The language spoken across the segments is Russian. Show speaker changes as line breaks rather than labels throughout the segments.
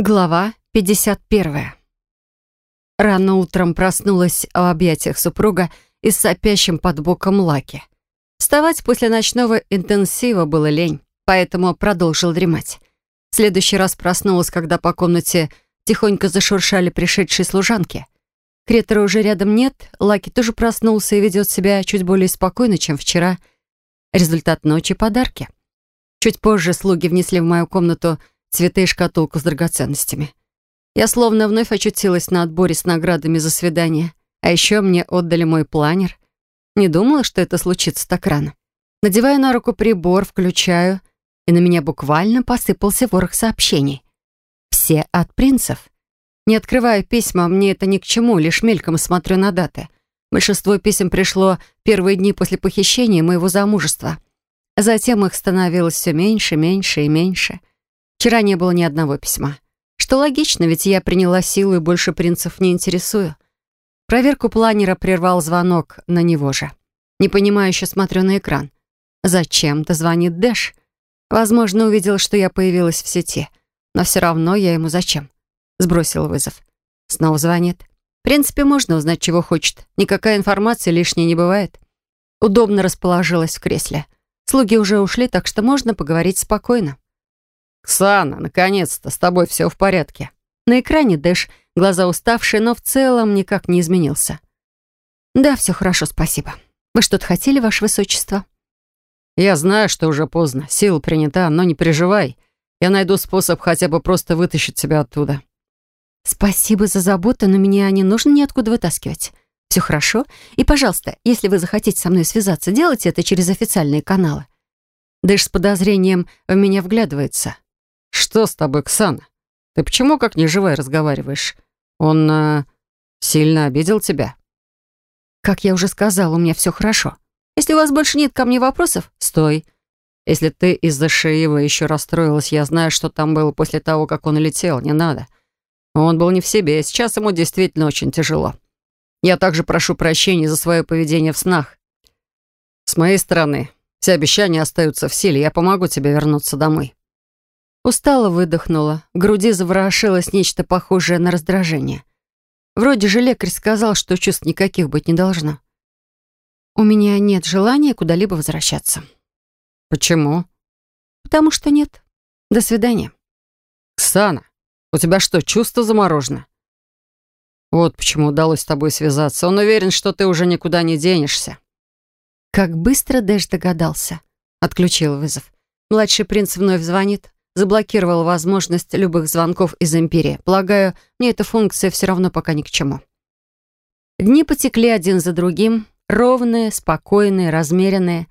Глава 51. Рано утром проснулась в объятиях супруга и с сопящим под боком Лаки. Вставать после ночного интенсива было лень, поэтому продолжил дремать. В следующий раз проснулась, когда по комнате тихонько зашуршали пришедшие служанки. Кретора уже рядом нет, Лаки тоже проснулся и ведет себя чуть более спокойно, чем вчера. Результат ночи — подарки. Чуть позже слуги внесли в мою комнату цветы и шкатулку с драгоценностями. Я словно вновь очутилась на отборе с наградами за свидание. А еще мне отдали мой планер. Не думала, что это случится так рано. Надеваю на руку прибор, включаю, и на меня буквально посыпался ворох сообщений. Все от принцев. Не открываю письма, мне это ни к чему, лишь мельком смотрю на даты. Большинство писем пришло первые дни после похищения моего замужества. Затем их становилось все меньше, меньше и меньше — Вчера не было ни одного письма. Что логично, ведь я приняла силу и больше принцев не интересую. Проверку планера прервал звонок на него же. Непонимающе смотрю на экран. Зачем-то звонит Дэш. Возможно, увидел, что я появилась в сети. Но все равно я ему зачем? Сбросил вызов. Снова звонит. В принципе, можно узнать, чего хочет. Никакая информация лишней не бывает. Удобно расположилась в кресле. Слуги уже ушли, так что можно поговорить спокойно.
«Ксана, наконец-то, с тобой все в порядке».
На экране Дэш, глаза уставшие, но в целом никак не изменился. «Да, все хорошо, спасибо. Вы что-то хотели, Ваше Высочество?»
«Я знаю, что уже поздно. Сила принята, но не переживай. Я найду способ хотя бы просто вытащить тебя оттуда».
«Спасибо за заботу, но меня не нужно ниоткуда вытаскивать. Все хорошо. И, пожалуйста, если вы захотите со мной связаться, делайте это через официальные каналы». Дэш с подозрением в меня вглядывается.
«Что с тобой, Ксана? Ты почему как неживая разговариваешь? Он э, сильно обидел тебя?»
«Как я уже сказала, у меня все хорошо. Если у вас больше нет ко мне вопросов, стой.
Если ты из-за Шиева еще расстроилась, я знаю, что там было после того, как он летел, не надо. Он был не в себе, сейчас ему действительно очень тяжело. Я также прошу прощения за свое поведение в снах. С моей стороны, все обещания остаются в силе, я помогу тебе вернуться домой».
Устало выдохнула. В груди заворошилось нечто похожее на раздражение. Вроде же лекарь сказал, что чувств никаких быть не должно. У меня нет желания куда-либо возвращаться.
Почему?
Потому что нет. До свидания.
Ксана, у тебя что, чувство заморожено? Вот почему удалось с тобой связаться. Он уверен, что ты уже никуда не денешься.
Как быстро Дэш догадался. Отключил вызов. Младший принц вновь звонит заблокировал возможность любых звонков из Империи. Полагаю, мне эта функция все равно пока ни к чему. Дни потекли один за другим, ровные, спокойные, размеренные,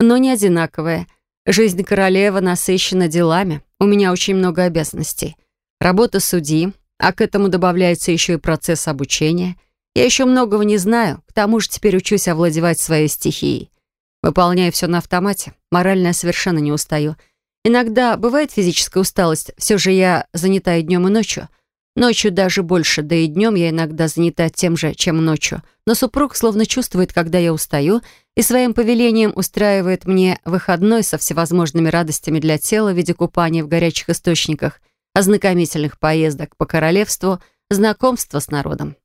но не одинаковые. Жизнь королевы насыщена делами. У меня очень много обязанностей. Работа судьи, а к этому добавляется еще и процесс обучения. Я еще многого не знаю, к тому же теперь учусь овладевать своей стихией. Выполняю все на автомате, морально я совершенно не устаю — Иногда бывает физическая усталость, все же я занята и днем, и ночью. Ночью даже больше, да и днем я иногда занята тем же, чем ночью. Но супруг словно чувствует, когда я устаю, и своим повелением устраивает мне выходной со всевозможными радостями для тела в виде купания в горячих источниках, ознакомительных поездок по королевству, знакомства с народом.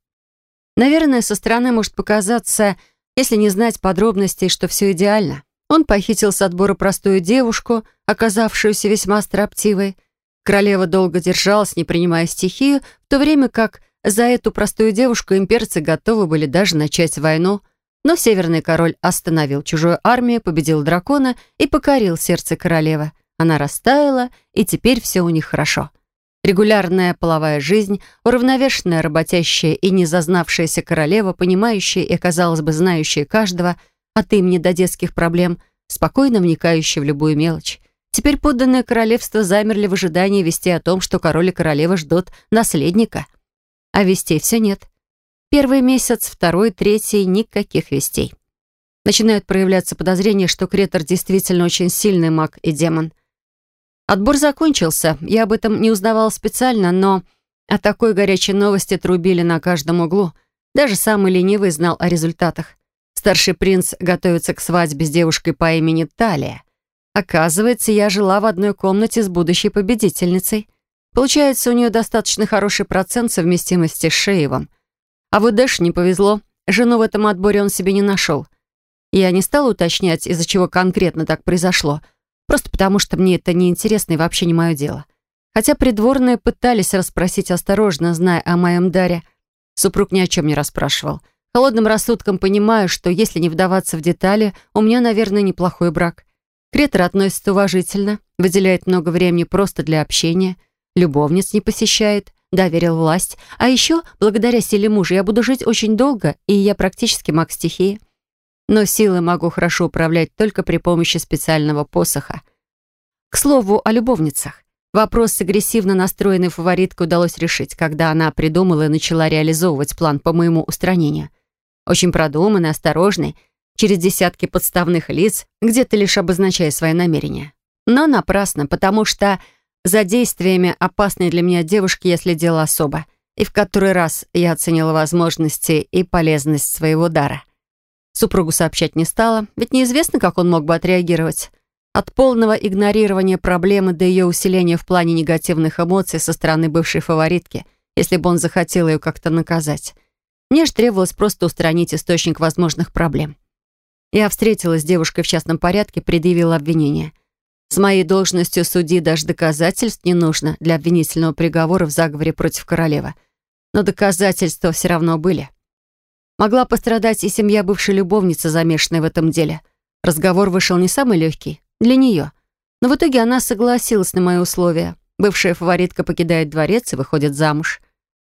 Наверное, со стороны может показаться, если не знать подробностей, что все идеально. Он похитил с отбора простую девушку, оказавшуюся весьма строптивой. Королева долго держалась, не принимая стихию, в то время как за эту простую девушку имперцы готовы были даже начать войну. Но Северный король остановил чужую армию, победил дракона и покорил сердце королевы. Она растаяла, и теперь все у них хорошо. Регулярная половая жизнь, уравновешенная, работящая и не зазнавшаяся королева, понимающая и, казалось бы, знающая каждого – от имени до детских проблем, спокойно вникающий в любую мелочь. Теперь подданные королевства замерли в ожидании вести о том, что король и королева ждут наследника. А вестей все нет. Первый месяц, второй, третий — никаких вестей. Начинают проявляться подозрения, что Кретор действительно очень сильный маг и демон. Отбор закончился, я об этом не узнавала специально, но о такой горячей новости трубили на каждом углу. Даже самый ленивый знал о результатах. Старший принц готовится к свадьбе с девушкой по имени Талия. Оказывается, я жила в одной комнате с будущей победительницей. Получается, у нее достаточно хороший процент совместимости с Шеевым. А вот Дэш не повезло. Жену в этом отборе он себе не нашел. Я не стала уточнять, из-за чего конкретно так произошло. Просто потому, что мне это неинтересно и вообще не мое дело. Хотя придворные пытались расспросить осторожно, зная о моем даре. Супруг ни о чем не расспрашивал. Холодным рассудком понимаю, что если не вдаваться в детали, у меня, наверное, неплохой брак. Кретор относится уважительно, выделяет много времени просто для общения, любовниц не посещает, доверил власть. А еще, благодаря силе мужа, я буду жить очень долго, и я практически маг стихии. Но силы могу хорошо управлять только при помощи специального посоха. К слову о любовницах. Вопрос с агрессивно настроенной фавориткой удалось решить, когда она придумала и начала реализовывать план по моему устранению. Очень продуманный, осторожный, через десятки подставных лиц, где-то лишь обозначая свои намерения. Но напрасно, потому что за действиями опасной для меня девушки я следила особо, и в который раз я оценила возможности и полезность своего дара. Супругу сообщать не стала, ведь неизвестно, как он мог бы отреагировать. От полного игнорирования проблемы до ее усиления в плане негативных эмоций со стороны бывшей фаворитки, если бы он захотел ее как-то наказать. Мне же требовалось просто устранить источник возможных проблем. Я встретилась с девушкой в частном порядке, предъявила обвинение. С моей должностью судьи даже доказательств не нужно для обвинительного приговора в заговоре против королевы. Но доказательства все равно были. Могла пострадать и семья бывшей любовницы, замешанной в этом деле. Разговор вышел не самый легкий для нее. Но в итоге она согласилась на мои условия. Бывшая фаворитка покидает дворец и выходит замуж.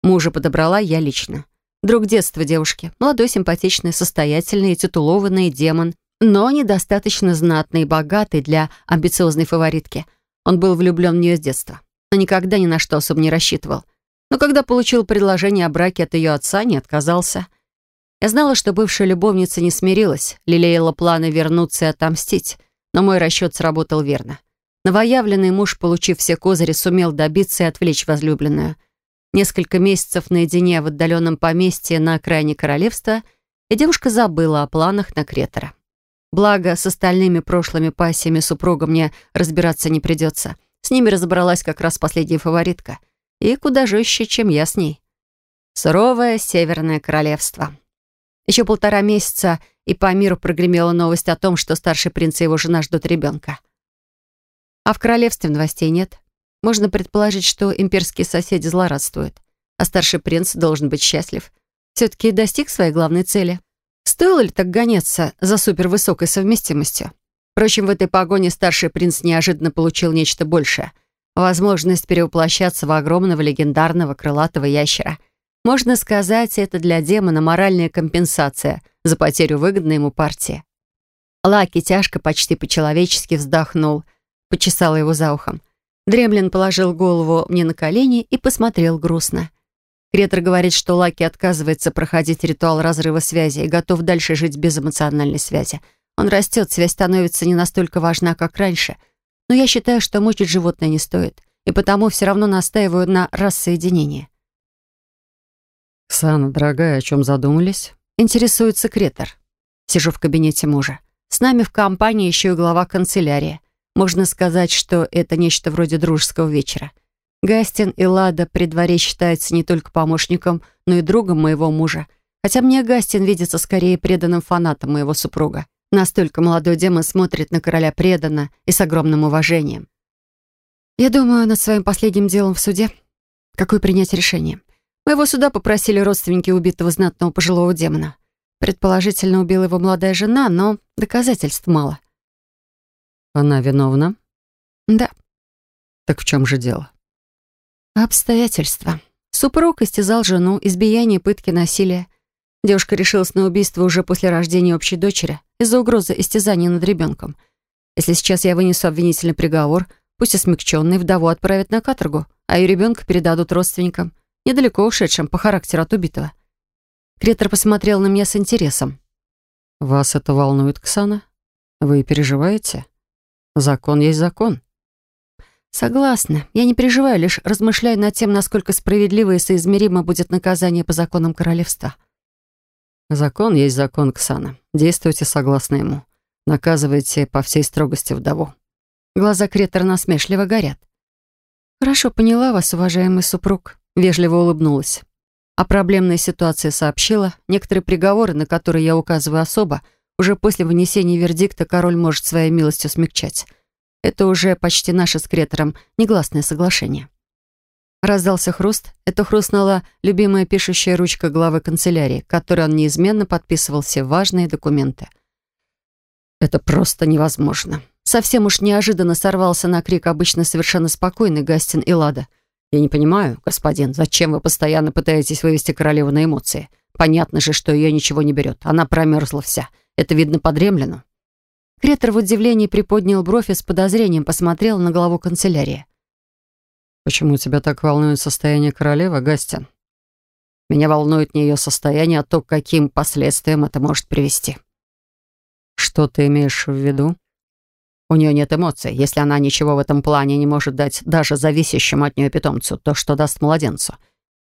Мужа подобрала я лично. Друг детства девушки. Молодой, симпатичный, состоятельный и титулованный демон. Но недостаточно знатный и богатый для амбициозной фаворитки. Он был влюблен в нее с детства. Но никогда ни на что особо не рассчитывал. Но когда получил предложение о браке от ее отца, не отказался. Я знала, что бывшая любовница не смирилась, лелеяла планы вернуться и отомстить. Но мой расчет сработал верно. Новоявленный муж, получив все козыри, сумел добиться и отвлечь возлюбленную — Несколько месяцев наедине в отдаленном поместье на окраине королевства, и девушка забыла о планах на Кретора. Благо, с остальными прошлыми пассиями супруга мне разбираться не придется. С ними разобралась как раз последняя фаворитка. И куда жестче, чем я с ней. Суровое Северное Королевство. Еще полтора месяца, и по миру прогремела новость о том, что старший принц и его жена ждут ребенка. А в королевстве новостей нет. Можно предположить, что имперские соседи злорадствуют, а старший принц должен быть счастлив. Все-таки достиг своей главной цели. Стоило ли так гоняться за супервысокой совместимостью? Впрочем, в этой погоне старший принц неожиданно получил нечто большее. Возможность перевоплощаться в огромного легендарного крылатого ящера. Можно сказать, это для демона моральная компенсация за потерю выгодной ему партии. Лаки тяжко, почти по-человечески вздохнул, почесал его за ухом. Дремлин положил голову мне на колени и посмотрел грустно. Кретор говорит, что Лаки отказывается проходить ритуал разрыва связи и готов дальше жить без эмоциональной связи. Он растет, связь становится не настолько важна, как раньше. Но я считаю, что мучить животное не стоит, и потому все равно настаиваю на рассоединении.
«Сана, дорогая, о чем задумались?»
Интересуется Кретор. Сижу в кабинете мужа. С нами в компании еще и глава канцелярии. Можно сказать, что это нечто вроде дружеского вечера. Гастин и Лада при дворе считаются не только помощником, но и другом моего мужа. Хотя мне Гастин видится скорее преданным фанатом моего супруга. Настолько молодой демон смотрит на короля преданно и с огромным уважением. Я думаю над своим последним делом в суде. Какое принять решение? Моего суда попросили родственники убитого знатного пожилого демона. Предположительно, убила его молодая жена, но доказательств мало.
Она виновна?
Да.
Так в чем же дело?
Обстоятельства. Супруг истязал жену, избияние, пытки, насилие. Девушка решилась на убийство уже после рождения общей дочери из-за угрозы истязания над ребенком. Если сейчас я вынесу обвинительный приговор, пусть и смягченный, вдову отправят на каторгу, а ее ребенка передадут родственникам, недалеко ушедшим по характеру от убитого. Кретор посмотрел на меня с интересом.
«Вас это волнует, Ксана? Вы переживаете?» Закон есть закон.
Согласна. Я не переживаю, лишь размышляю над тем, насколько справедливо и соизмеримо будет наказание по законам королевства.
Закон есть закон, Ксана. Действуйте согласно ему. Наказывайте по всей строгости вдову.
Глаза Кретора насмешливо горят. «Хорошо поняла вас, уважаемый супруг», — вежливо улыбнулась. О проблемной ситуации сообщила. Некоторые приговоры, на которые я указываю особо, уже после вынесения вердикта король может своей милостью смягчать. Это уже почти наше с Кретором негласное соглашение. Раздался хруст. Это хрустнула любимая пишущая ручка главы канцелярии, которой он неизменно подписывал все важные документы. «Это просто невозможно». Совсем уж неожиданно сорвался на крик обычно совершенно спокойный Гастин и Лада. «Я не понимаю, господин, зачем вы постоянно пытаетесь вывести королеву на эмоции? Понятно же, что ее ничего не берет. Она промерзла вся. Это видно по дремлену». Кретор в удивлении приподнял бровь и с подозрением посмотрел на главу канцелярии.
«Почему тебя так волнует состояние королевы, Гастин?» «Меня волнует не ее состояние, а то, к каким последствиям это может привести». «Что ты имеешь в виду?» У нее нет эмоций. Если она ничего в этом плане не может дать даже зависящему от нее питомцу, то что даст младенцу,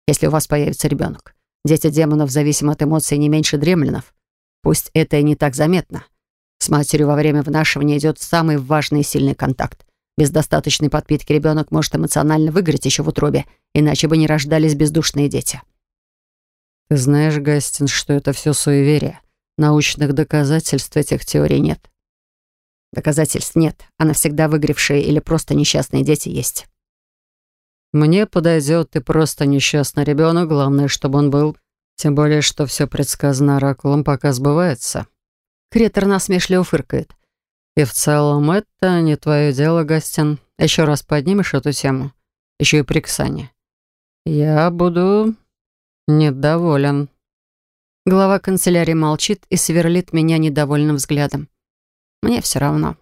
если у вас появится ребенок? Дети демонов зависимы от эмоций не меньше дремленов. Пусть это и не так заметно. С матерью во время внашивания идет самый важный и сильный контакт. Без достаточной подпитки ребенок может эмоционально выгореть еще в утробе, иначе бы не рождались бездушные дети. Ты знаешь, Гастин, что это все суеверие. Научных доказательств этих теорий нет.
Доказательств нет, а навсегда выгоревшие или просто несчастные дети есть.
Мне подойдет и просто несчастный ребенок, главное, чтобы он был. Тем более, что все предсказано оракулом, пока сбывается.
Кретор насмешливо фыркает.
И в целом это не твое дело, Гастин. Еще раз поднимешь эту тему. Еще и прикасание. Я буду недоволен.
Глава канцелярии молчит и сверлит меня недовольным взглядом. Мне все равно.